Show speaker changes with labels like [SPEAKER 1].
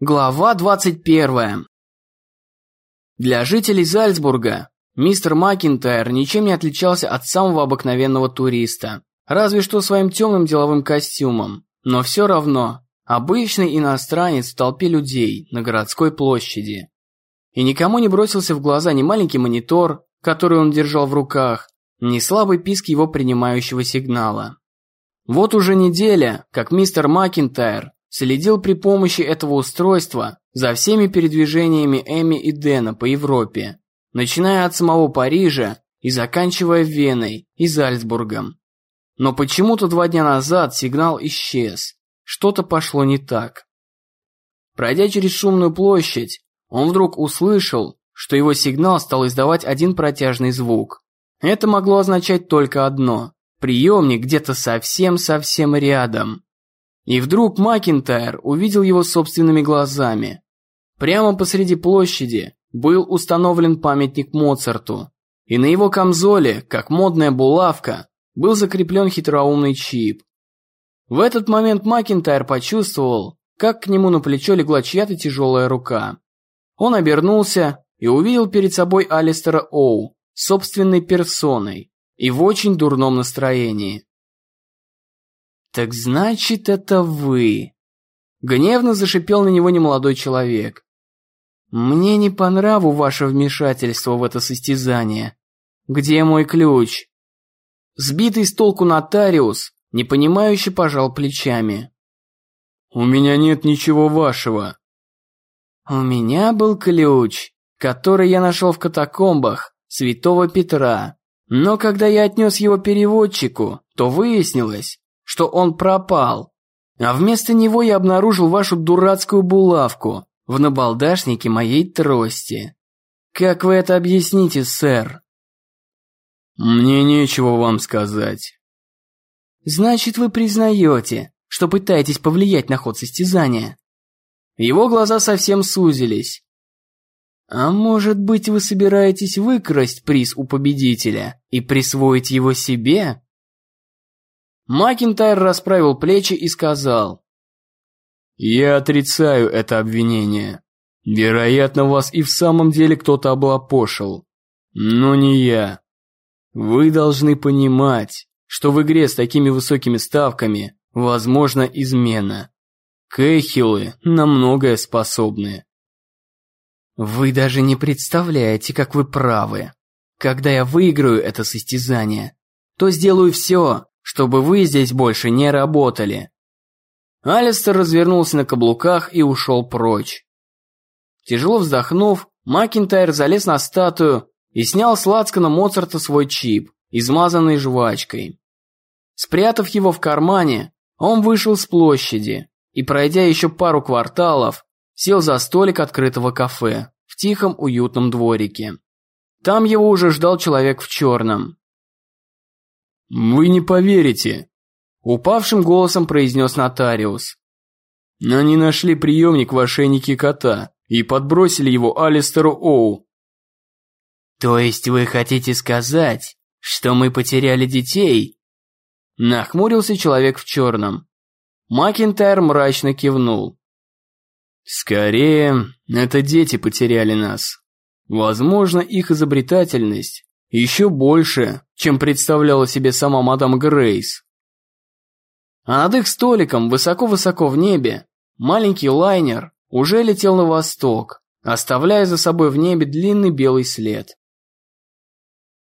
[SPEAKER 1] Глава 21. Для жителей Зальцбурга мистер Макинтайр ничем не отличался от самого обыкновенного туриста, разве что своим темным деловым костюмом, но все равно обычный иностранец в толпе людей на городской площади. И никому не бросился в глаза ни маленький монитор, который он держал в руках, ни слабый писк его принимающего сигнала. Вот уже неделя, как мистер Макинтайр следил при помощи этого устройства за всеми передвижениями Эми и Дэна по Европе, начиная от самого Парижа и заканчивая Веной и Зальцбургом. Но почему-то два дня назад сигнал исчез, что-то пошло не так. Пройдя через шумную площадь, он вдруг услышал, что его сигнал стал издавать один протяжный звук. Это могло означать только одно – приемник где-то совсем-совсем рядом. И вдруг Макинтайр увидел его собственными глазами. Прямо посреди площади был установлен памятник Моцарту, и на его камзоле, как модная булавка, был закреплен хитроумный чип. В этот момент Макинтайр почувствовал, как к нему на плечо легла чья-то тяжелая рука. Он обернулся и увидел перед собой Алистера Оу, собственной персоной, и в очень дурном настроении. «Так значит, это вы!» Гневно зашипел на него немолодой человек. «Мне не по нраву ваше вмешательство в это состязание. Где мой ключ?» Сбитый с толку нотариус, непонимающе пожал плечами.
[SPEAKER 2] «У меня нет ничего вашего».
[SPEAKER 1] «У меня был ключ, который я нашел в катакомбах Святого Петра. Но когда я отнес его переводчику, то выяснилось, что он пропал. А вместо него я обнаружил вашу дурацкую булавку в набалдашнике моей трости. Как вы это объясните, сэр?
[SPEAKER 2] Мне нечего вам сказать.
[SPEAKER 1] Значит, вы признаете, что пытаетесь повлиять на ход состязания? Его глаза совсем сузились. А может быть, вы собираетесь выкрасть приз у победителя и присвоить его себе? Макинтайр расправил плечи и сказал.
[SPEAKER 2] «Я отрицаю это обвинение. Вероятно, вас и в самом деле кто-то облапошил. Но не я. Вы должны понимать, что в игре с такими высокими ставками возможна измена. Кэхиллы на многое способны».
[SPEAKER 1] «Вы даже не представляете, как вы правы. Когда я выиграю это состязание, то сделаю все, чтобы вы здесь больше не работали». Алистер развернулся на каблуках и ушел прочь. Тяжело вздохнув, Макинтайр залез на статую и снял с лацкана Моцарта свой чип, измазанный жвачкой. Спрятав его в кармане, он вышел с площади и, пройдя еще пару кварталов, сел за столик открытого кафе в тихом уютном дворике. Там его уже ждал человек в черном.
[SPEAKER 2] «Вы не поверите», –
[SPEAKER 1] упавшим голосом произнес нотариус.
[SPEAKER 2] «Они нашли приемник в ошейнике кота и подбросили его Алистеру Оу».
[SPEAKER 1] «То есть вы хотите сказать, что мы потеряли детей?» Нахмурился человек в черном. Макинтайр мрачно кивнул.
[SPEAKER 2] «Скорее, это дети потеряли нас. Возможно, их изобретательность еще больше, чем представляла себе сама мадам Грейс.
[SPEAKER 1] А над их столиком, высоко-высоко в небе, маленький лайнер уже летел на восток, оставляя за собой в небе длинный белый след.